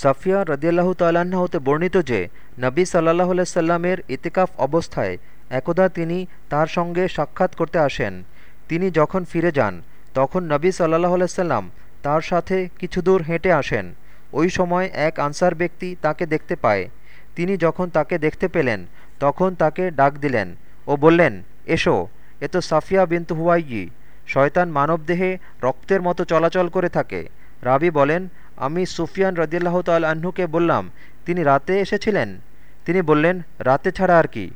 সাফিয়া রদিয়াল্লাহ তাল্লাহ্ন হতে বর্ণিত যে, নবী সাল্লাহ সাল্লামের ইতিকাফ অবস্থায় একদা তিনি তার সঙ্গে সাক্ষাৎ করতে আসেন। তিনি যখন ফিরে যান, তখন নবী সাল্লাহ সাল্লাম তার সাথে কিছু দূর হেঁটে আসেন। ওই সময় এক আনসার ব্যক্তি তাকে দেখতে পায়। তিনি যখন তাকে দেখতে পেলেন, তখন তাকে ডাক দিলেন ও বললেন, এসো, এ তো সাফিয়া বিন্তু হুয়াইয়ি। শয়তান মানবদেহে রক্তের মতো চলাচল করে থাকে। রাবি বলেন আমি সুফিয়ান রদিয়াল্লাহ তাল আহ্নুকে বললাম, তিনি রাতে এসেছিলেন? তিনি বললেন, রাতে ছাড়া আর কি।